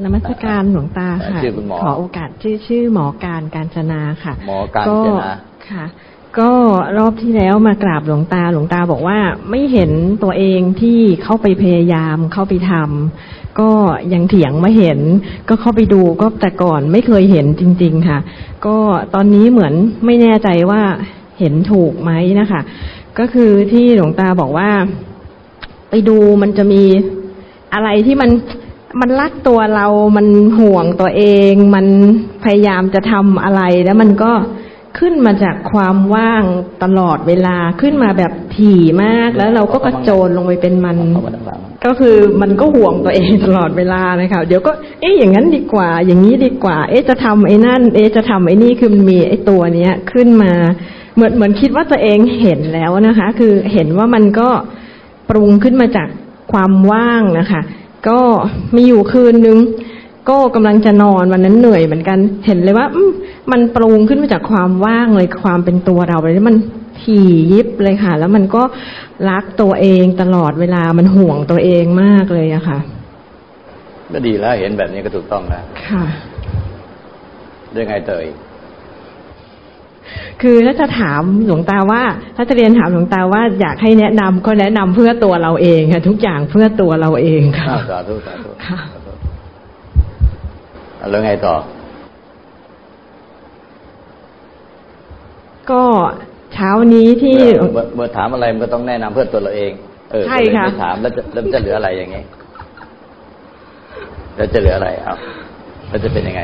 กราบนมัสการหลวงตาค่ะชื่อคุณหมอขอโอกาสชื่อชื่อหมอการการจนาค่ะ หมอการจนาค่ะ ก็รอบที่แล้วมากราบหลวงตาหลวงตาบอกว่าไม่เห็นตัวเองที่เข้าไปพยายามเข้าไปทำก็ยังเถียงไม่เห็น ก็เข้าไปดูก็แต่ก่อนไม่เคยเห็นจริง ๆค่ะ ก็ตอนนี้เหมือนไม่แน่ใจว่าเห็นถูกไหมนะคะ ก็คือที่หลวงตาบอกว่า ไปดูมันจะมีอะไรที่มัน มันรักตัวเรา มันห่วงตัวเอง มันพยายามจะทำอะไร แล้วมันก็ขึ้นมาจากความว่างตลอดเวลา ขึ้นมาแบบถี่มาก แล้วเราก็กระโจนลงไปเป็นมัน ก็คือมันก็ห่วงตัวเองตลอดเวลาเลยค่ะเดี๋ยวก็ เอ๊ะ อย่างนั้นดีกว่า อย่างนี้ดีกว่า เอ๊ะ จะทำไอ้นั่น เอ๊ะ จะทำไอ้นี่ คือมันมีไอ้ตัวเนี้ยขึ้นมา เหมือนเหมือนคิดว่าตัวเองเห็นแล้วนะคะ คือเห็นว่ามันก็ปรุงขึ้นมาจากความว่างนะคะ ก็มีอยู่คืนนึง ก็กำลังจะนอนวันนั้นเหนื่อยเหมือนกัน เห็นเลยว่าอืมมันปรุงขึ้นมาจากความว่างเลยความเป็นตัวเราเลยแล้วมันถี่ยิบเลยค่ะ แล้วมันก็รักตัวเองตลอดเวลามันห่วงตัวเองมากเลยอะค่ะก็ดีแล้วเห็นแบบนี้ก็ถูกต้องแล้วค่ะเรื่องไงเตย คือถ้าจะถามหลวงตาว่า ถ้าจะเรียนถามหลวงตาว่าอยากให้แนะนำก็แนะนำเพื่อตัวเราเองค่ะทุกอย่างเพื่อตัวเราเองค่ะอ้าวสาธุสาธุค่ะเอาแล้วไงต่อ ก็เช้านี้ที่เมื่อเมื่อเมื่อถามอะไรมันก็ต้องแนะนำเพื่อตัวเราเอง เออใช่ค่ะก็เลยไม่ถามแล้วจะแล้วจะเหลืออะไรอย่างไงแล้วจะเหลืออะไรเอาแล้วจะเป็นยังไง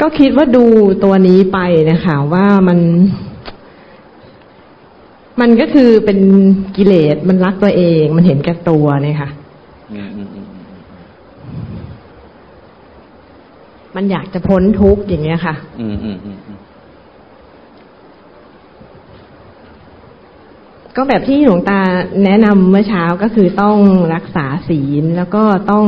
ก็คิดว่าดูตัวนี้ไปนะคะว่ามัน มันก็คือเป็นกิเลสมันรักตัวเอง มันเห็นแก่ตัวเนี่ยค่ะมันอยากจะพ้นทุกข์อย่างเงี้ยค่ะ อืมอืมอืมก็แบบที่หลวงตาแนะนำเมื่อเช้าก็คือต้องรักษาศีลแล้วก็ต้อง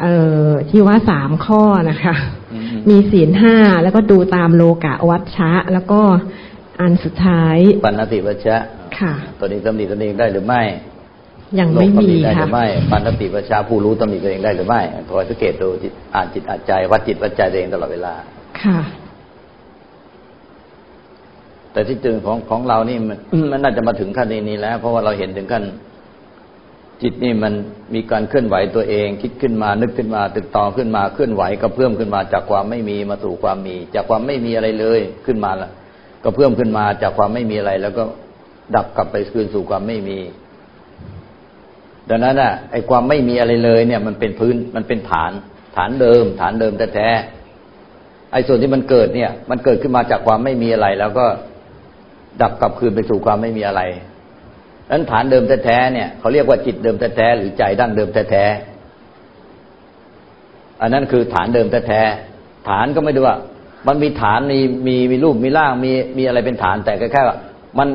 เอ่อที่ว่าสามข้อนะคะอื มอืมมีศีลห้าแล้วก็ดูตามโลกะวัชชะ แล้วก็อันสุดท้ายปัณติวัชชะค่ะตัวนี้ตำหนิตัวเองได้หรือไม่ยังไม่โลกตำหมีนิได้หค่ะรือไม่ปัณติวัชชะผู้รู้ตำหนิตัวเองได้หรือไม่คอยสังเกตดูจิตอ่านจิตอ่านใจวัดจิตวัดใจตัวเองตลอดเวลา ค่ะ แต่ที่จริงของของเรานี่มันมันน่าจะมาถึงขั้นนี้แล้ว เพราะว่าเราเห็นถึงขั้น จิตนี่มันมีการเคลื่อนไหวตัวเอง คิดขึ้นมานึกขึ้นมาตึกตองขึ้นมาเคลื่อนไหวก็เพิ่มขึ้นมาจากความไม่มีมาสู่ความมี จากความไม่มีอะไรเลยขึ้นมาละก็เพิ่มขึ้นมาจากความไม่มีอะไร แล้วก็ดับกลับไปคืนสู่ความไม่มี ดังนั้นอะไอ้ความไม่มีอะไรเลยเนี่ย มันเป็นพื้นมันเป็นฐาน ฐานเดิม ฐานเดิมแท้ๆไอ้ส่วนที่มันเกิดเนี่ย มันเกิดขึ้นมาจากความไม่มีอะไร แล้วก็ดับกลับคืนไปสู่ความไม่มีอะไร นั้นฐานเดิมแท้ๆเนี่ยเขาเรียกว่าจิตเดิมแท้ๆหรือใจดั้งเดิมแท้ๆอันนั้นคือฐานเดิมแท้ๆฐานก็ไม่ได้ว่า มันมีฐานมีมีมีรูปมีร่างมีมีอะไรเป็นฐานแต่แค่ว่า มัน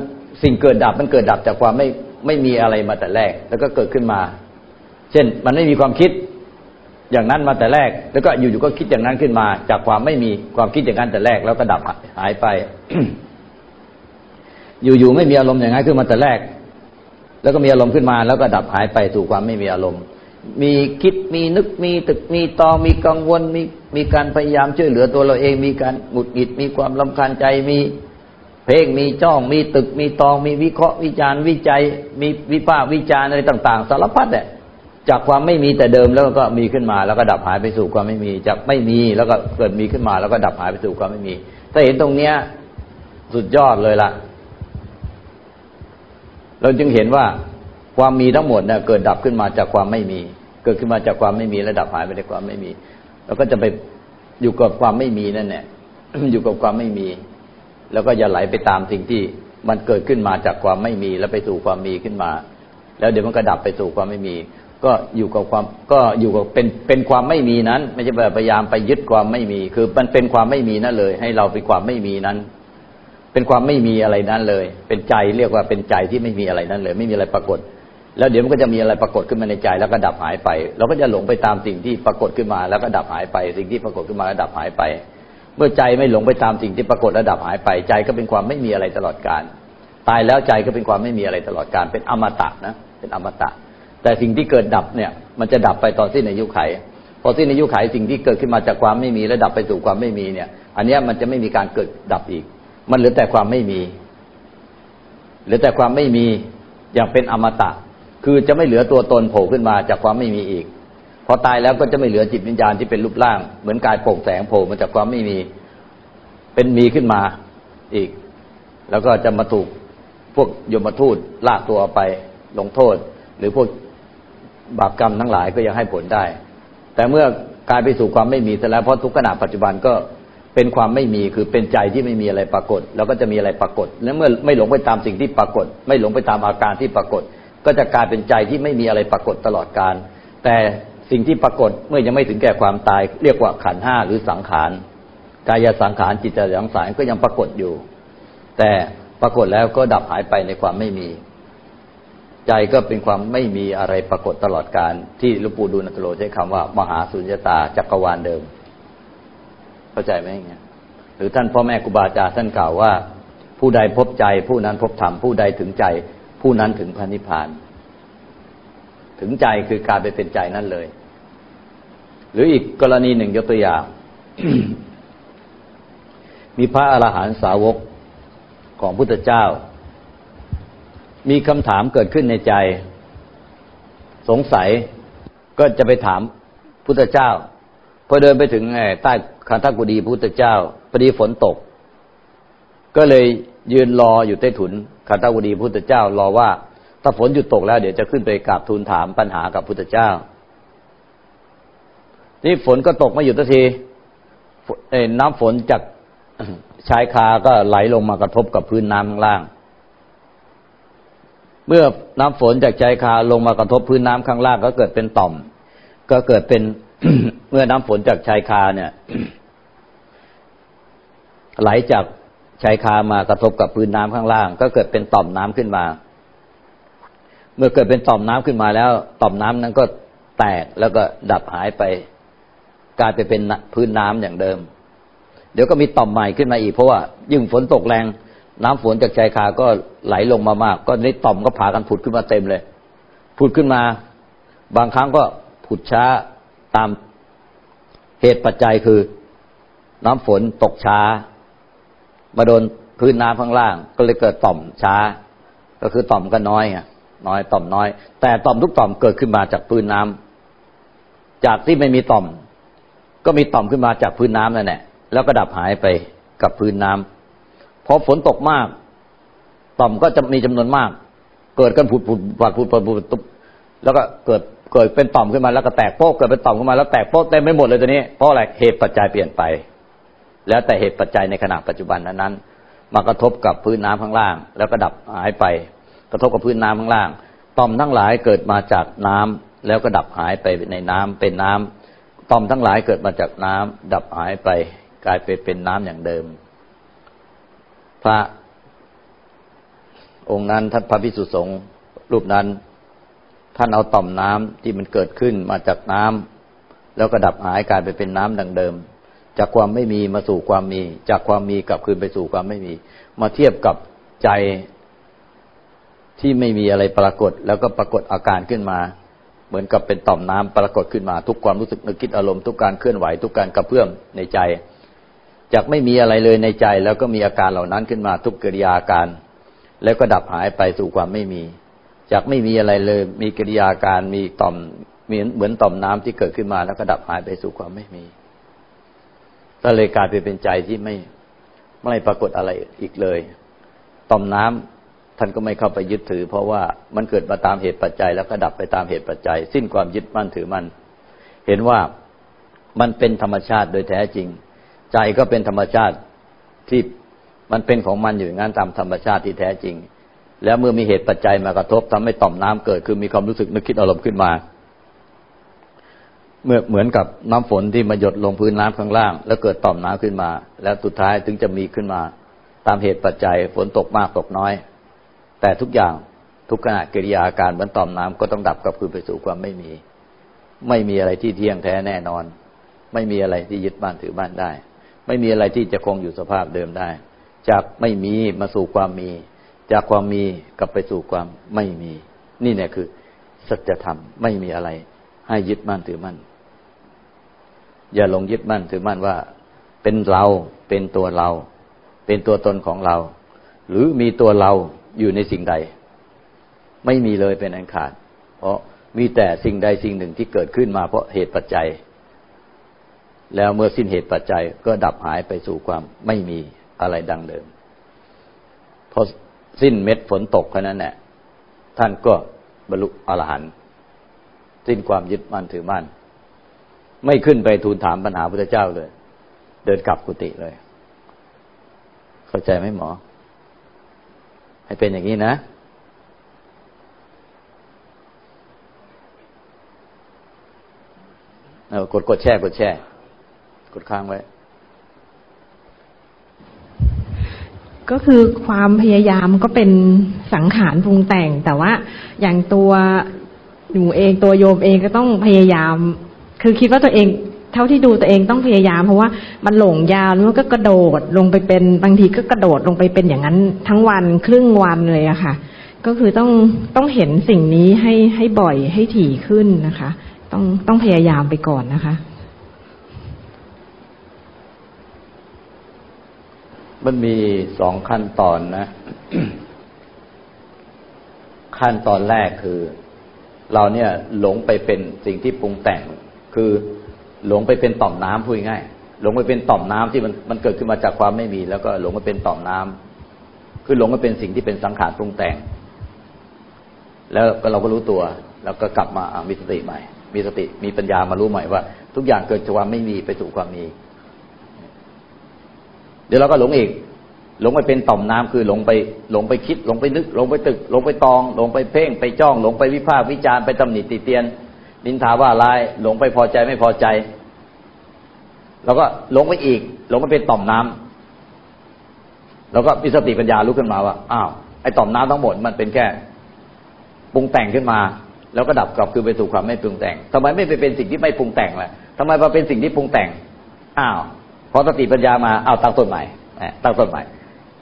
สิ่งเกิดดับมันเกิดดับจากความไม่ไม่มีอะไรมาแต่แรก แล้วก็เกิดขึ้นมา เช่นมันไม่มีความคิดอย่างนั้นมาแต่แรก แล้วก็อยู่ๆก็คิดอย่างนั้นขึ้นมา จากความไม่มีความคิดอย่างนั้นแต่แรก แล้วก็ดับหายไป อยู่ๆไม่มีอารมณ์อย่างนั้นขึ้นมาแต่แรก แล้วก็มีอารมณ์ขึ้นมาแล้วก็ดับหายไปสู่ความไม่มีอารมณ์ มีคิดมีนึกมีตึกมีตองมีกังวลมีมีการพยายามช่วยเหลือตัวเราเอง มีการหงุดหงิดมีความลำคาญใจมีเพ่งมีจ้องมีตึกมีตอง มีวิเคราะห์วิจารณ์วิจัย มีวิพากษ์วิจารณ์อะไรต่าง ๆ สารพัดเนี่ยจากความไม่มีแต่เดิมแล้วก็มีขึ้นมา แล้วก็ดับหายไปสู่ความไม่มี จากไม่มีแล้วก็เกิดมีขึ้นมา แล้วก็ดับหายไปสู่ความไม่มี ถ้าเห็นตรงเนี้ยสุดยอดเลยล่ะ เราจึงเห็นว่าความมีทั้งหมดเนี่ยเกิดดับขึ้นมาจากความไม่มี เกิดขึ้นมาจากความไม่มีและดับหายไปในความไม่มี เราก็จะไปอยู่กับความไม่มีนั่นแหละอยู่กับความไม่มี แล้วก็อย่าไหลไปตามสิ่งที่มันเกิดขึ้นมาจากความไม่มีแล้วไปสู่ความมีขึ้นมา แล้วเดี๋ยวมันก็ดับไปสู่ความไม่มี ก็อยู่กับความก็อยู่กับเป็นเป็นความไม่มีนั้น ไม่ใช่พยายามไปยึดความไม่มี คือมันเป็นความไม่มีนั่นเลย ให้เราเป็นความไม่มีนั้น เป็นความไม่มีอะไรนั้นเลย เป็นใจเรียกว่าเป็นใจที่ไม่มีอะไรนั้นเลย ไม่มีอะไรปรากฏ แล้วเดี๋ยวมันก็จะมีอะไรปรากฏขึ้นมาในใจแล้วก็ดับหายไป เราก็จะหลงไปตามสิ่งที่ปรากฏขึ้นมา แล้วก็ดับหายไป สิ่งที่ปรากฏขึ้นมาแล้วดับหายไป เมื่อใจไม่หลงไปตามสิ่งที่ปรากฏแล้วดับหายไป ใจก็เป็นความไม่มีอะไรตลอดกาลตายแล้วใจก็เป็นความไม่มีอะไรตลอดกาลเป็นอมตะนะเป็นอมตะ แต่สิ่งที่เกิดดับเนี่ย มันจะดับไปตอนสิ้นอายุไข พอสิ้นอายุไขสิ่งที่เกิดขึ้นมาจากความไม่มีและดับไปสู่ความไม่มีเนี่ย อันนี้มันจะไม่มีการเกิดดับอีก มันเหลือแต่ความไม่มีเหลือแต่ความไม่มีอย่างเป็นอมตะ คือจะไม่เหลือตัวตนโผล่ขึ้นมาจากความไม่มีอีก พอตายแล้วก็จะไม่เหลือจิตวิญญาณที่เป็นรูปร่าง เหมือนกายโปร่งแสงโผล่มาจากความไม่มี เป็นมีขึ้นมาอีก แล้วก็จะมาถูกพวกยมทูตลากตัวไปลงโทษ หรือพวกบาปกรรมทั้งหลายก็ยังให้ผลได้ แต่เมื่อกลายไปสู่ความไม่มีเสร็จแล้วเพราะทุกขณะปัจจุบันก็ เป็นความไม่มีคือเป็นใจที่ไม่มีอะไรปรากฏ แล้วก็จะมีอะไรปรากฏ และเมื่อไม่หลงไปตามสิ่งที่ปรากฏ ไม่หลงไปตามอาการที่ปรากฏ ก็จะกลายเป็นใจที่ไม่มีอะไรปรากฏตลอดการ แต่สิ่งที่ปรากฏเมื่อยังไม่ถึงแก่ความตาย เรียกว่าขันห้าหรือสังขารกายสังขารจิตใจสังขารก็ยังปรากฏอยู่ แต่ปรากฏแล้วก็ดับหายไปในความไม่มี ใจก็เป็นความไม่มีอะไรปรากฏตลอดการที่ลวงปู่ดูลตโลใช้คำว่า มหาสุญญตาจักรวาลเดิม เข้าใจไหมเงี้ยหรือท่านพ่อแม่ครูบาอาจารย์ท่านกล่าวว่า ผู้ใดพบใจ ผู้นั้นพบธรรมผู้ใดถึงใจ ผู้นั้นถึงพระนิพพาน ถึงใจคือการไปเป็นใจนั่นเลย หรืออีกกรณีหนึ่งยกตัวอย่าง มีพระอรหันตสาวกของพุทธเจ้า มีคำถามเกิดขึ้นในใจ สงสัยก็จะไปถามพุทธเจ้า พอเดินไปถึงใต้ คันธกุฎีพุทธเจ้าพอดีฝนตก ก็เลยยืนรออยู่ใต้ถุนคันธกุฎีพุทธเจ้ารอว่า ถ้าฝนหยุดตกแล้วเดี๋ยวจะขึ้นไปกราบทูลถามปัญหากับพุทธเจ้า นี่ฝนก็ตกไม่หยุดทันทีน้ำฝนจากชายคาก็ไหลลงมากระทบกับพื้นน้ำข้างล่าง เมื่อน้ำฝนจากชายคาลงมากระทบพื้นน้ำข้างล่าง ก็เกิดเป็นต่อม ก็เกิดเป็นเมื่อน้ำฝนจากชายคาเนี่ย ไหลจากชายคามากระทบกับพื้นน้ำข้างล่าง ก็เกิดเป็นต่อมน้ำขึ้นมา เมื่อเกิดเป็นต่อมน้ำขึ้นมาแล้ว ต่อมน้ำนั้นก็แตกแล้วก็ดับหายไป กลายไปเป็นพื้นน้ำอย่างเดิม เดี๋ยวก็มีต่อมใหม่ขึ้นมาอีกเพราะว่ายิ่งฝนตกแรง น้ำฝนจากชายคาก็ไหลลงมามาก ก็นี้ต่อมก็พากันผุดขึ้นมาเต็มเลยผุดขึ้นมา บางครั้งก็ผุดช้าตามเหตุปัจจัยคือ น้ำฝนตกช้า มาโดนพื้นน้ำข้างล่าง ก็เลยเกิดต่อมช้า ก็คือต่อมก็น้อยไงน้อยต่อมน้อย แต่ต่อมทุกต่อมเกิดขึ้นมาจากพื้นน้ำจากที่ไม่มีต่อม ก็มีต่อมขึ้นมาจากพื้นน้ำนั่นแหละแล้วก็ดับหายไปกับพื้นน้ำพอฝนตกมาก ต่อมก็จะมีจำนวนมาก เกิดกันผุดผุดผุดผุดผุดผุดแล้วก็เกิดเกิดเป็นต่อมขึ้นมาแล้วก็แตกโป๊กเกิดเป็นต่อมขึ้นมาแล้วแตกโป๊กเต็มไปหมดเลยตัวนี้เพราะอะไรเหตุปัจจัยเปลี่ยนไป แล้วแต่เหตุปัจจัยในขณะปัจจุบันนั้นมากระทบกับพื้นน้ำข้างล่าง แล้วก็ดับหายไป กระทบกับพื้นน้ำข้างล่างต่อมทั้งหลายเกิดมาจากน้ำแล้วก็ดับหายไปในน้ำเป็นน้ำต่อมทั้งหลายเกิดมาจากน้ำดับหายไป กลายไปเป็นน้ำอย่างเดิม พระองค์นั้นท่านพระพิสุสงฆ์รูปนั้น ท่านเอาต่อมน้ำที่มันเกิดขึ้นมาจากน้ำแล้วก็ดับหายกลายไปเป็นน้ำดังเดิม จากความไม่มีมาสู่ความมี จากความมีกลับคืนไปสู่ความไม่มี มาเทียบกับใจที่ไม่มีอะไรปรากฏ แล้วก็ปรากฏอาการขึ้นมา เหมือนกับเป็นต่อมน้ำปรากฏขึ้นมา ทุกความรู้สึกนึกคิดอารมณ์ทุกการเคลื่อนไหวทุกการกระเพื่อมในใจ จากไม่มีอะไรเลยในใจ แล้วก็มีอาการเหล่านั้นขึ้นมา ทุกกิริยาการ แล้วก็ดับหายไปสู่ความไม่มี จากไม่มีอะไรเลย มีกิริยาการมีต่อมเหมือนเหมือนต่อมน้ำที่เกิดขึ้นมา แล้วก็ดับหายไปสู่ความไม่มี ก็เลยกลายไปเป็นใจที่ไม่ไม่ปรากฏอะไรอีกเลย ต่อมน้ำท่านก็ไม่เข้าไปยึดถือ เพราะว่ามันเกิดมาตามเหตุปัจจัย แล้วก็ดับไปตามเหตุปัจจัย สิ้นความยึดมั่นถือมัน เห็นว่ามันเป็นธรรมชาติโดยแท้จริง ใจก็เป็นธรรมชาติที่มันเป็นของมันอยู่งั้นตามธรรมชาติที่แท้จริง แล้วเมื่อมีเหตุปัจจัยมากระทบทำให้ต่อมน้ำเกิดคือมีความรู้สึกนึกคิดอารมณ์ขึ้นมา เมื่อเหมือนกับน้ำฝนที่มาหยดลงพื้นน้ำข้างล่าง แล้วเกิดต่อมน้ำขึ้นมา แล้วสุดท้ายถึงจะมีขึ้นมา ตามเหตุปัจจัยฝนตกมากตกน้อย แต่ทุกอย่างทุกขณะกิริยาการบรรต่อมน้ำก็ต้องดับกับคืนไปสู่ความไม่มี ไม่มีอะไรที่เที่ยงแท้แน่นอน ไม่มีอะไรที่ยึดบ้านถือบ้านได้ ไม่มีอะไรที่จะคงอยู่สภาพเดิมได้ จากไม่มีมาสู่ความมี จากความมีกลับไปสู่ความไม่มี นี่เนี่ยคือสัจธรรมไม่มีอะไร ให้ยึดมั่นถือมั่น อย่าลงยึดมั่นถือมั่นว่า เป็นเราเป็นตัวเรา เป็นตัวตนของเรา หรือมีตัวเราอยู่ในสิ่งใด ไม่มีเลยเป็นอันขาด เพราะมีแต่สิ่งใดสิ่งหนึ่งที่เกิดขึ้นมาเพราะเหตุปัจจัย แล้วเมื่อสิ้นเหตุปัจจัยก็ดับหายไปสู่ความไม่มีอะไรดังเดิมพอสิ้นเม็ดฝนตกแค่นั้นแหละท่านก็บรรลุอรหันต์สิ้นความยึดมั่นถือมั่น ไม่ขึ้นไปทูลถามปัญหาพระเจ้าเลย เดินกลับกุฏิเลย เข้าใจไหมหมอ ให้เป็นอย่างนี้นะ เออกดกดแช่กดแช่ กดค้างไว้ ก็คือความพยายามก็เป็นสังขารปรุงแต่ง แต่ว่าอย่างตัวหนูเองตัวโยมเองก็ต้องพยายาม คือคิดว่าตัวเองเท่าที่ดูตัวเองต้องพยายามเพราะว่ามันหลงยาวแล้วก็กระโดดลงไปเป็นบางทีก็กระโดดลงไปเป็นอย่างนั้นทั้งวันครึ่งวันเลยอะค่ะ ก็คือต้องต้องเห็นสิ่งนี้ให้ให้บ่อยให้ถี่ขึ้นนะคะ ต้องต้องพยายามไปก่อนนะคะ มันมีสองขั้นตอนนะ ขั้นตอนแรกคือ เราเนี่ยหลงไปเป็นสิ่งที่ปรุงแต่ง คือหลงไปเป็นต่อมน้ำพูดง่ายหลงไปเป็นต่อมน้ำที่มันมันเกิดขึ้นมาจากความไม่มี แล้วก็หลงไปเป็นต่อมน้ำคือหลงไปเป็นสิ่งที่เป็นสังขารปรุงแต่ง แล้วก็เราก็รู้ตัว แล้วก็กลับมามีสติใหม่ มีสติมีปัญญามารู้ใหม่ว่า ทุกอย่างเกิดจากความไม่มีไปสู่ความมี เดี๋ยวเราก็หลงอีก หลงไปเป็นต่อมน้ำคือหลงไปหลงไปคิดหลงไปนึก หลงไปตึก หลงไปตอง หลงไปเพ่งไปจ้อง หลงไปวิพากษ์วิจารณ์ไปตำหนิติเตียน นินทาว่าร้าย หลงไปพอใจไม่พอใจเราก็หลงไปอีก หลงไปเป็นต่อมน้ำแล้วก็มีสติปัญญาลุกขึ้นมาว่าอ้าวไอ้ต่อมน้ำทั้งหมดมันเป็นแค่ปรุงแต่งขึ้นมา แล้วก็ดับกลับคือไปสู่ความไม่ปรุงแต่งทำไมไม่ไปเป็นสิ่งที่ไม่ปรุงแต่งล่ะทำไมมาเป็นสิ่งที่ปรุงแต่งอ้าวพอสติปัญญามาเอาวตั้งต้นใหม่ตั้งต้นใหม่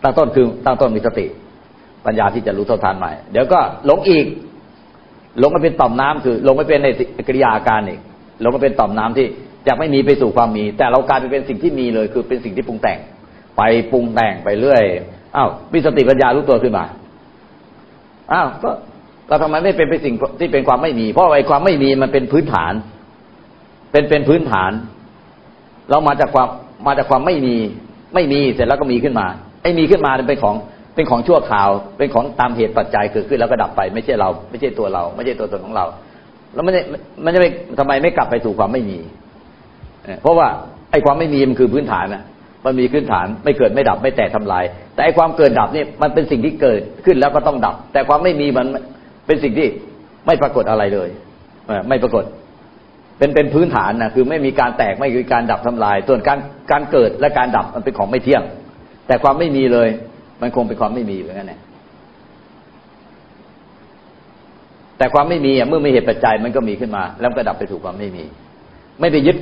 ตั้งต้นคือตั้งต้นมีสติ ปัญญาที่จะรู้เท่าทานใหม่ เดี๋ยวก็หลงอีก หลงมาเป็นต่อมน้ำคือหลงมาเป็นในกิริยาอาการอีกหลงมาเป็นต่อมน้ำที่จะไม่มีไปสู่ความมี แต่เรากลายไปเป็นสิ่งที่มีเลย คือเป็นสิ่งที่ปรุงแต่ง ไปปรุงแต่งไปเรื่อยอ้าวมีสติปัญญารู้ตัวขึ้นมาอ้าวก็เราทำไมไม่เป็นไปสิ่งที่เป็นความไม่มี เพราะไอ้ความไม่มีมันเป็นพื้นฐาน เป็นเป็นพื้นฐาน เรามาจากความมาจากความไม่มี ไม่มีเสร็จแล้วก็มีขึ้นมาไอ้มีขึ้นมาเป็นของ เป็นของชั่วคราว เป็นของตามเหตุปัจจัยเกิดขึ้นแล้วก็ดับไป ไม่ใช่เรา ไม่ใช่ตัวเรา ไม่ใช่ตัวตนของเรา แล้วมันมันจะไม่ทำไมไม่กลับไปสู่ความไม่มี เพราะว่าไอ้ความไม่มีมันคือพื้นฐานนะมันมีพื้นฐานไม่เกิดไม่ดับไม่แตกทำลาย แต่ไอ้ความเกิดดับนี่มันเป็นสิ่งที่เกิดขึ้นแล้วก็ต้องดับ แต่ความไม่มีมันเป็นสิ่งที่ไม่ปรากฏอะไรเลยไม่ปรากฏ เป็นเป็นพื้นฐานนะคือไม่มีการแตกไม่มีการดับทำลาย ส่วนการการเกิดและการดับมันเป็นของไม่เที่ยง แต่ความไม่มีเลย มันคงเป็นความไม่มีเหมือนกันแหละแต่ความไม่มีเมื่อมีเหตุปัจจัยมันก็มีขึ้นมา แล้วก็ดับไปสู่ความไม่มี ไม่ไปยึด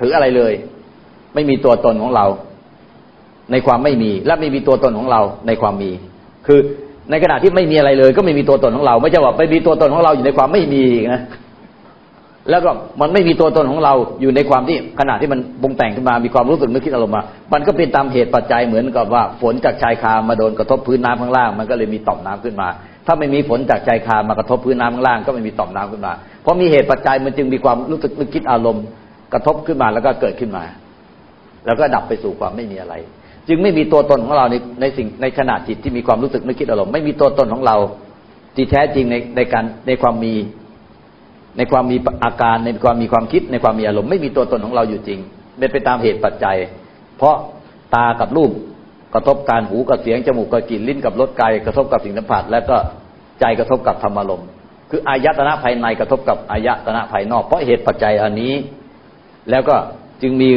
ถืออะไรเลย ไม่มีตัวตนของเรา ในความไม่มี และไม่มีตัวตนของเราในความมี คือในขณะที่ไม่มีอะไรเลย ก็ไม่มีตัวตนของเรา ไม่ใช่ว่าไปมีตัวตนของเราอยู่ในความไม่มีนะ แล้วก็มันไม่มีตัวตนของเราอยู่ในความที่ขณะที่มันปรุงแต่งขึ้นมา มีความรู้สึกนึกคิดอารมณ์มา มันก็เป็นตามเหตุปัจจัยเหมือนกับว่าฝนจากชายคามาโดนกระทบพื้นน้ำข้างล่าง มันก็เลยมีต่อมน้ำขึ้นมา ถ้าไม่มีฝนจากชายคามากระทบพื้นน้ำข้างล่าง ก็ไม่มีต่อมน้ำขึ้นมา เพราะมีเหตุปัจจัยมันจึงมีความรู้สึกนึกคิดอารมณ์ กระทบขึ้นมาแล้วก็เกิดขึ้นมา แล้วก็ดับไปสู่ความไม่มีอะไร จึงไม่มีตัวตนของเราในในสิ่งในขณะจิตที่มีความรู้สึกนึกคิดอารมณ์ไม่มีตัวตนของเราที่แท้จริงในในการในความมี ในความมีอาการในความมีความคิดในความมีอารมณ์ไม่มีตัวตนของเราอยู่จริงเป็นไปตามเหตุปัจจัย เพราะตากับรูปกระทบการหูกับเสียงจมูกกับกลิ่นลิ้นกับรสกายกระทบกับสิ่งสัมผัส แล้วก็ใจกระทบกับธรรมอารมณ์คืออายตนะภายในกระทบกับอายตนะภายนอก เพราะเหตุปัจจัยอันนี้ แล้วก็จึงมี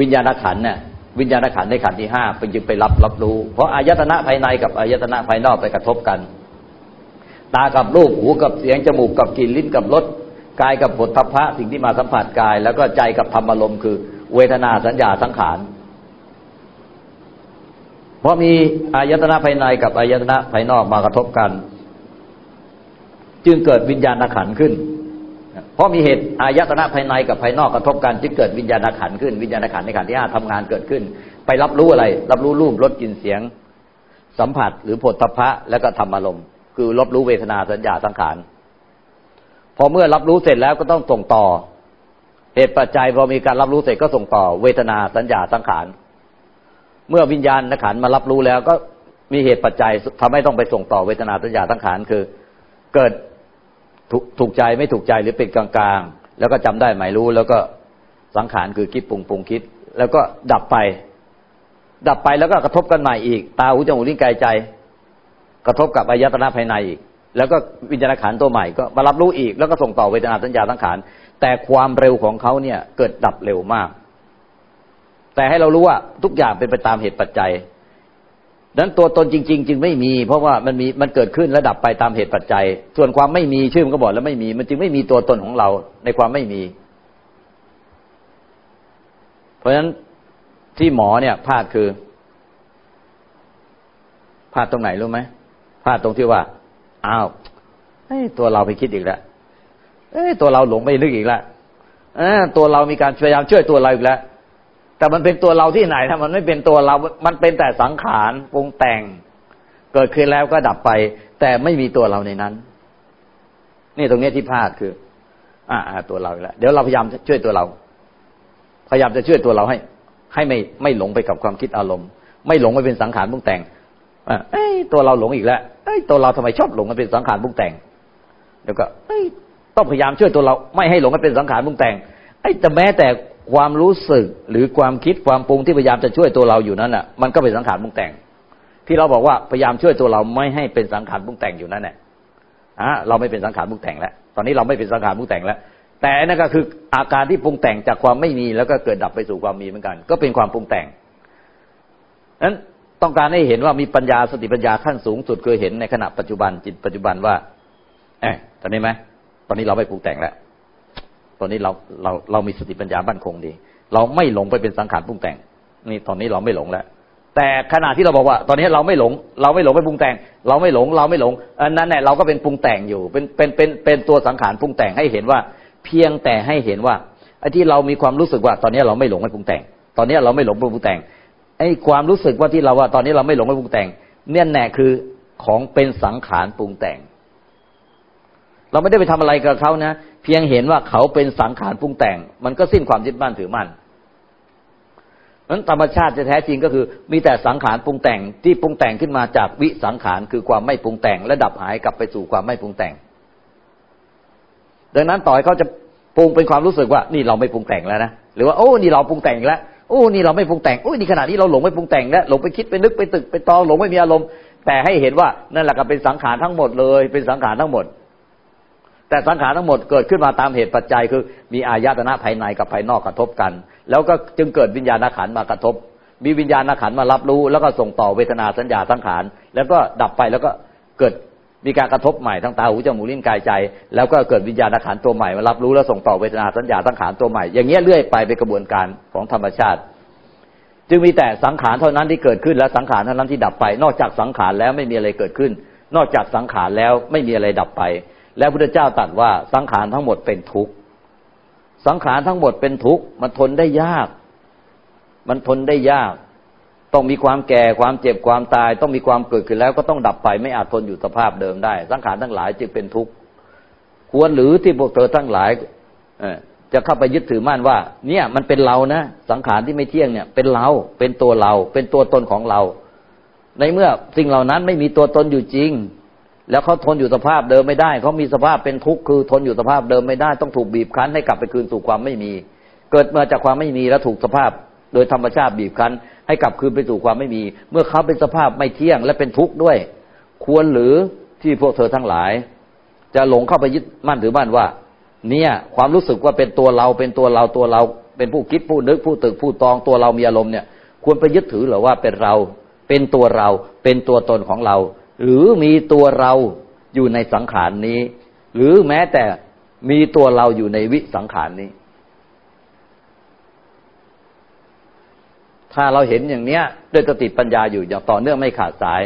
วิญญาณขันเนี่ยวิญญาณขันในขันที่ห้าเป็นจึงไปรับรับรู้ เพราะอายตนะภายในกับอายตนะภายนอกไปกระทบกัน ตากับรูปหูกับเสียงจมูกกับกลิ่นลิ้นกับรสกายกับผลทพะสิ่งที่มาสัมผัสกาย แล้วก็ใจกับธรรมอารมณ์คือ เวทนาสัญญาสังขารเพราะมีอายตนะภายในกับอายตนะภายนอกมากระทบกัน จึงเกิดวิญญาณขันขึ้น เพราะมีเหตุอายตนะภายในกับภายนอกกระทบกัน จึงเกิดวิญญาณขันขึ้น วิญญาณขันในขันที่ห้าทำงานเกิดขึ้น ไปรับรู้อะไร รับรู้รูปรสกลิ่นเสียง สัมผัสหรือผลตภะแล้วก็ธรรมอารมณ์ คือรับรู้เวทนาสัญญาสังขารพอเมื่อรับรู้เสร็จแล้วก็ต้องส่งต่อ เหตุปัจจัยพอมีการรับรู้เสร็จก็ส่งต่อ เวทนาสัญญาสังขารเมื่อวิญญาณขันมารับรู้แล้วก็มีเหตุปัจจัยทำให้ต้องไปส่งต่อเวทนาสัญญาสังขารคือ เกิดถูกใจไม่ถูกใจหรือเป็นกลางๆ แล้วก็จำได้หมายรู้ แล้วก็สังขารคือคิดปรุงปรุงคิด แล้วก็ดับไป ดับไปแล้วก็กระทบกันใหม่อีก ตาหูจมูกลิ้นกายใจ กระทบกับอายตนะภายในอีก แล้วก็วิญญาณขันตัวใหม่ก็มารับรู้อีก แล้วก็ส่งต่อเวทนาสัญญาสังขารแต่ความเร็วของเขาเนี่ยเกิดดับเร็วมาก แต่ให้เรารู้ว่าทุกอย่างเป็นไปตามเหตุปัจจัยนั้นตัวตนจริง ๆ จึงไม่มี เพราะว่ามันมีมันเกิดขึ้นและดับไปตามเหตุปัจจัย ส่วนความไม่มีชื่อมันก็บอกแล้วไม่มี มันจึงไม่มีตัวตนของเราในความไม่มี เพราะฉะนั้นที่หมอเนี่ยพลาดคือพลาดตรงไหนรู้ไหม พลาดตรงที่ว่าอ้าวไอ้ตัวเราไปคิดอีกแล้วไอ้ตัวเราหลงไปนึกอีกแล้วตัวเรามีการพยายามช่วยตัวเราอีกแล้วแต่มันเป็นตัวเราที่ไหนถ้ามันไม่เป็นตัวเรา มันเป็นแต่สังขารปรุงแต่ง เกิดขึ้นแล้วก็ดับไป แต่ไม่มีตัวเราในนั้น นี่ตรงนี้ที่พลาดคือ อ่าตัวเราแล้วเดี๋ยวเราพยายามช่วยตัวเรา พยายามจะช่วยตัวเราให้ ให้ไม่ไม่หลงไปกับความคิดอารมณ์ ไม่หลงไปเป็นสังขารปรุงแต่งอ่า ตัวเราหลงอีกแล้วเอ้ตัวเราทำไมชอบหลงไปเป็นสังขารปรุงแต่งเดี๋ยวก็เอ้ต้องพยายามช่วยตัวเราไม่ให้หลงไปเป็นสังขารปรุงแต่งไอ้แต่แม้แต่ความรู้สึกหรือความคิดความปรุงที่พยายามจะช่วยตัวเราอยู่นั้นอะ มันก็เป็นสังขารปรุงแต่ง ที่เราบอกว่าพยายามช่วยตัวเราไม่ให้เป็นสังขารปรุงแต่งอยู่นั่นแหละอะเราไม่เป็นสังขารปรุงแต่งแล้วตอนนี้เราไม่เป็นสังขารปรุงแต่งแล้วแต่นั่นก็คืออาการที่ปรุงแต่งจากความไม่มีแล้วก็เกิดดับไปสู่ความมีเหมือนกัน ก็เป็นความปรุงแต่งนั้น ต้องการให้เห็นว่ามีปัญญาสติปัญญาขั้นสูงสุดคือเห็นในขณะปัจจุบันจิตปัจจุบันว่า เออตอนนี้ไหมตอนนี้เราไม่ปรุงแต่งแล้วตอนนี้เราเราเรามีสติปัญญาบั่นคงดี เราไม่หลงไปเป็นสังขารปรุงแต่ง นี่ตอนนี้เราไม่หลงแล้วแต่ขณะที่เราบอกว่า ตอนนี้เราไม่หลง เราไม่หลงไปปรุงแต่ง เราไม่หลง เราไม่หลงอันนั้นแหละเราก็เป็นปรุงแต่งอยู่ เป็นเป็นเป็นเป็นตัวสังขารปรุงแต่งให้เห็นว่า เพียงแต่ให้เห็นว่าไอ้ที่เรามีความรู้สึกว่า ตอนนี้เราไม่หลงไปปรุงแต่ง ตอนนี้เราไม่หลงไปปรุงแต่ง ไอ้ความรู้สึกว่าที่เราว่าตอนนี้เราไม่หลงไปปรุงแต่ง เนี่ยแน่คือของเป็นสังขารปรุงแต่ง เราไม่ได้ไปทำอะไรกับเขานะเพียงเห็นว่าเขาเป็นสังขารปรุงแต่ง มันก็สิ้นความยึดมั่นถือมั่นนั้นธรรมชาติจะแท้จริงก็คือ มีแต่สังขารปรุงแต่งที่ปรุงแต่งขึ้นมาจากวิสังขารคือความไม่ปรุงแต่ง และดับหายกลับไปสู่ความไม่ปรุงแต่ง ดังนั้นต่อยเขาจะปรุงเป็นความรู้สึกว่า นี่เราไม่ปรุงแต่งแล้วนะหรือว่าโอ้นี่เราปรุงแต่งแล้ว โอ้นี่เราไม่ปรุงแต่งโอ้นี่ขณะนี้เราหลงไม่ปรุงแต่งแล้วหลงไปคิดไปนึกไปตึกไปตองหลงไม่มีอารมณ์ แต่ให้เห็นว่านั่นแหละก็เป็นสังขารทั้งหมดเลย เป็นสังขารทั้งหมด แต่สังขารทั้งหมดเกิดขึ้นมาตามเหตุปัจจัยคือมีอายตนะภายในกับภายนอกกระทบกัน แล้วก็จึงเกิดวิญญาณขันมากระทบ มีวิญญาณขันมารับรู้ แล้วก็ส่งต่อเวทนาสัญญาสังขารแล้วก็ดับไปแล้วก็เกิด มีการกระทบใหม่ทั้งตาหูจมูกลิ้นกายใจ แล้วก็เกิดวิญญาณขันตัวใหม่มารับรู้แล้วส่งต่อเวทนาสัญญาสังขารตัวใหม่ อย่างเงี้ยเรื่อยไปเป็นกระบวนการของธรรมชาติ จึงมีแต่สังขารเท่านั้นที่เกิดขึ้นและสังขารเท่านั้นที่ดับไป นอกจากสังขารแล้วไม่มีอะไรเกิดขึ้น นอกจากสังขารแล้วไม่มีอะไรดับไป แล้วพระเจ้าตรัสว่าสังขารทั้งหมดเป็นทุกข์สังขารทั้งหมดเป็นทุกข์มันทนได้ยาก มันทนได้ยาก ต้องมีความแก่ความเจ็บความตาย ต้องมีความเกิดขึ้นแล้วก็ต้องดับไปไม่อาจทนอยู่สภาพเดิมได้ สังขารทั้งหลายจึงเป็นทุกข์ควรหรือที่พวกเธอทั้งหลายจะเข้าไปยึดถือมั่นว่า เนี่ยมันเป็นเรานะสังขารที่ไม่เที่ยงเนี่ย เป็นเราเป็นตัวเรา เป็นตัวตนของเรา ในเมื่อสิ่งเหล่านั้นไม่มีตัวตนอยู่จริง แล้วเขาทนอยู่สภาพเดิมไม่ได้เขามีสภาพเป็นทุกข์คือทนอยู่สภาพเดิมไม่ได้ต้องถูกบีบคั้นให้กลับไปคืนสู่ความไม่มี เกิดมาจากความไม่มีแล้วถูกสภาพ โดยธรรมชาติบีบคั้น ให้กลับคืนไปสู่ความไม่มี เมื่อเขาเป็นสภาพไม่เที่ยงและเป็นทุกข์ด้วย ควรหรือที่พวกเธอทั้งหลาย จะหลงเข้าไปยึดมั่นถือมั่นว่า เนี่ย ความรู้สึกว่าเป็นตัวเราเป็นตัวเราตัวเรา เป็นผู้คิดผู้นึกผู้ตึกผู้ตองตัวเรามีอารมณ์เนี่ย ควรไปยึดถือหรือว่าเป็นเรา เป็นตัวเรา เป็นตัวตนของเรา หรือมีตัวเราอยู่ในสังขารนี้ หรือแม้แต่มีตัวเราอยู่ในวิสังขารนี้ ถ้าเราเห็นอย่างเนี้ย ด้วยสติปัญญาอยู่อย่างต่อเนื่องไม่ขาดสาย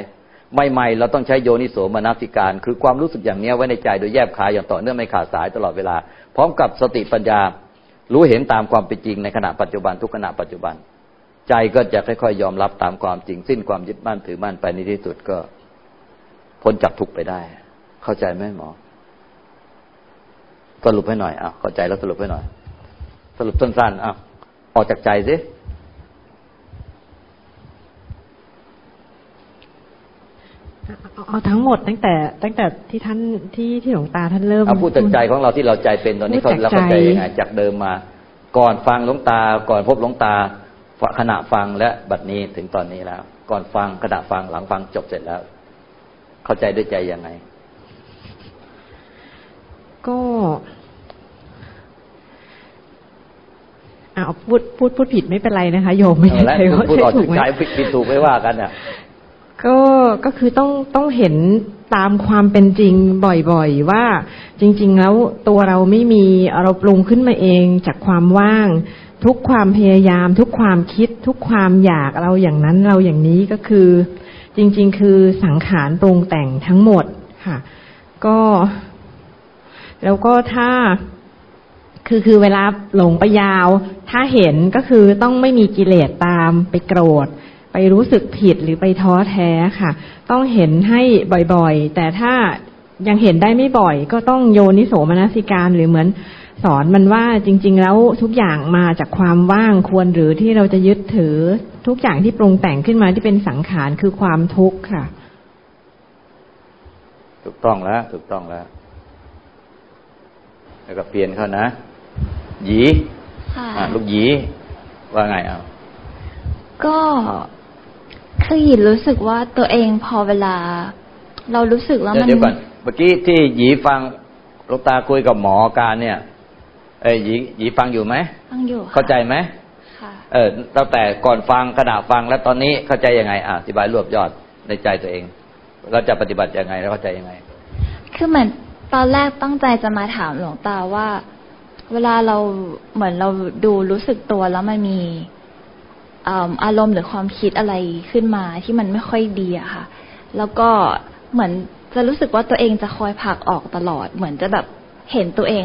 ใหม่ๆเราต้องใช้โยนิโสมนสิการ คือความรู้สึกอย่างเนี้ยไว้ในใจโดยแยบคายอย่างต่อเนื่องไม่ขาดสายตลอดเวลา พร้อมกับสติปัญญารู้เห็นตามความเป็นจริงในขณะปัจจุบันทุกขณะปัจจุบัน ใจก็จะค่อยๆยอมรับตามความจริง สิ้นความยึดมั่นถือมั่นไปในที่สุดก็พ้นจากทุกข์ไปได้ เข้าใจไหมหมอสรุปให้หน่อยอะเข้าใจแล้วสรุปให้หน่อย สรุปสั้นๆอะออกจากใจสิ เอาทั้งหมดตั้งแต่ ตั้งแต่ที่ท่านที่ที่หลวงตาท่านเริ่มเอาพูดจากใจของเราที่เราใจเป็นตอนนี้เขาเราเข้าใจยังไงจากเดิมมา ก่อนฟังหลวงตา ก่อนพบหลวงตาขณะฟังและบัดนี้ถึงตอนนี้แล้ว ก่อนฟังขณะฟังหลังฟังจบเสร็จแล้ว เข้าใจด้วยใจยังไง ก็อ่าพูดพูดพูดผิดไม่เป็นไรนะคะ โยมไม่ใช่พูดออกจากใจผิดผิดถูกไม่ว่ากันอะ ก็ก็คือต้องต้องเห็นตามความเป็นจริงบ่อยๆ ว่าจริง ๆ แล้วตัวเราไม่มีเราปรุงขึ้นมาเองจากความว่าง ทุกความพยายาม ทุกความคิด ทุกความอยากเราอย่างนั้นเราอย่างนี้ก็คือ จริง ๆ คือสังขารปรุงแต่งทั้งหมดค่ะ ก็ แล้วก็ถ้าคือคือเวลาหลงไปยาว ถ้าเห็นก็คือต้องไม่มีกิเลสตามไปโกรธ ไปรู้สึกผิดหรือไปท้อแท้ค่ะ ต้องเห็นให้บ่อยๆ แต่ถ้ายังเห็นได้ไม่บ่อย ก็ต้องโยนิโสมนสิการหรือเหมือนสอนมันว่าจริง ๆ แล้วทุกอย่างมาจากความว่างควรหรือที่เราจะยึดถือทุกอย่างที่ปรุงแต่งขึ้นมาที่เป็นสังขารคือความทุกข์ค่ะ ถูกต้องแล้ว ถูกต้องแล้ว แล้วก็เปลี่ยนเขานะหยีลูกหยีว่าไงเอาก็ คือหยินรู้สึกว่าตัวเองพอเวลา เรารู้สึกแล้วมันเดี๋ยวก่อนเมื่อกี้ที่หยีฟังลูกตาคุยกับหมอการเนี่ย เอ้ยหยีหยีฟังอยู่ไหมฟังอยู่เข้าใจไหมค่ะเออตั้งแต่ก่อนฟังขณะฟังแล้วตอนนี้เข้าใจยังไงอะอธิบายรวบยอดในใจตัวเอง เราจะปฏิบัติยังไงแล้วเข้าใจยังไง คือเหมือนตอนแรกตั้งใจจะมาถามหลวงตาว่า เวลาเราเหมือนเราดูรู้สึกตัวแล้วมันมี อารมณ์หรือความคิดอะไรขึ้นมาที่มันไม่ค่อยดีอะค่ะ แล้วก็เหมือนจะรู้สึกว่าตัวเองจะคอยผลักออกตลอด เหมือนจะแบบเห็นตัวเอง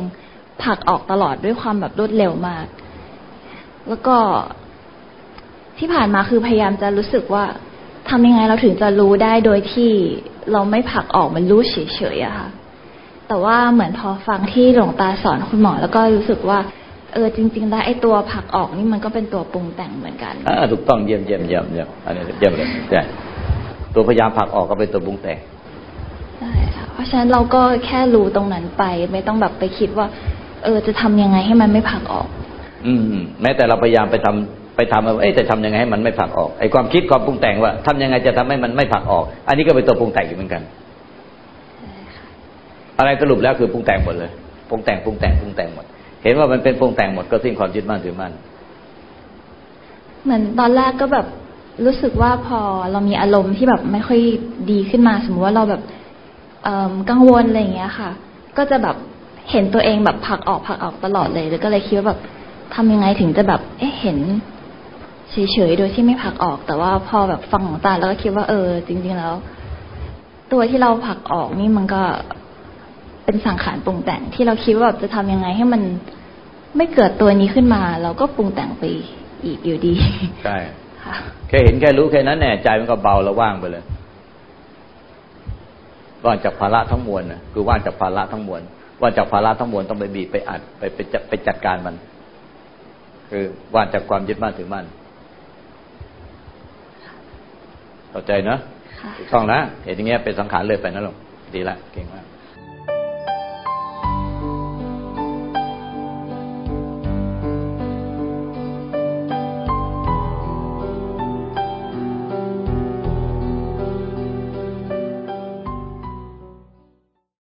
ผลักออกตลอดด้วยความแบบรวดเร็วมาก แล้วก็ที่ผ่านมาคือพยายามจะรู้สึกว่าทำยังไงเราถึงจะรู้ได้โดยที่เราไม่ผลักออกมันรู้เฉยๆอะค่ะ แต่ว่าเหมือนพอฟังที่หลวงตาสอนคุณหมอ แล้วก็รู้สึกว่า เออจริง ๆ แล้วไอ้ตัวผักออกนี่มันก็เป็นตัวปรุงแต่งเหมือนกันอ่าถูกต้องเยี่ยมเยี่ยมเยี่ยมเยี่ยมอันนี้เยี่ยมเลยใช่ตัวพยายามผักออกก็เป็นตัวปรุงแต่งใช่ค่ะเพราะฉะนั้นเราก็แค่รู้ตรงนั้นไป ไม่ต้องแบบไปคิดว่า เออจะทำยังไงให้มันไม่ผักออก อืม แม้แต่เราพยายามไปทำไปทำว่าเอ๊ะจะทำยังไงให้มันไม่ผักออกไอ้ความคิดความปรุงแต่งว่าทำยังไงจะทำให้มันไม่ผักออก อันนี้ก็เป็นตัวปรุงแต่งอยู่เหมือนกันอะไรสรุปแล้วคือปรุงแต่งหมดเลยปรุงแต่งปรุงแต่งปรุงแต่งหมด เห็นว่ามันเป็นปรุงแต่งหมดก็สิ้นความยึดมั่นถือมั่น เหมือนตอนแรกก็แบบรู้สึกว่าพอเรามีอารมณ์ที่แบบไม่ค่อยดีขึ้นมา สมมติว่าเราแบบกังวลอะไรอย่างเงี้ยค่ะ ก็จะแบบเห็นตัวเองแบบผักออกผักออกตลอดเลยแล้วก็เลยคิดว่าแบบทำยังไงถึงจะแบบเอ๊ะเห็นเฉยๆโดยที่ไม่ผักออก แต่ว่าพอแบบฟังของตาแล้วก็คิดว่าเออ จริง ๆแล้ว ตัวที่เราผักออกนี่มันก็ เป็นสังขารปรุงแต่งที่เราคิดว่าแบบจะทำยังไงให้มันไม่เกิดตัวนี้ขึ้นมา เราก็ปรุงแต่งไปอีกอยู่ดี ใช่แค่เห็นแค่รู้แค่นั้นแน่ใจมันก็เบาแล้วว่างไปเลยว่างจากภาระทั้งมวลนะคือว่างจากภาระทั้งมวลว่างจากภาระทั้งมวลต้องไปบีบไปอัดไปไปจัดไปจัดการมัน คือว่างจากความยึดมั่นถือมั่นเข้าใจเนาะถูกต้องนะเห็นอย่างเงี้ยเป็นสังขารเลยไปนะหลวงดีละเก่งมาก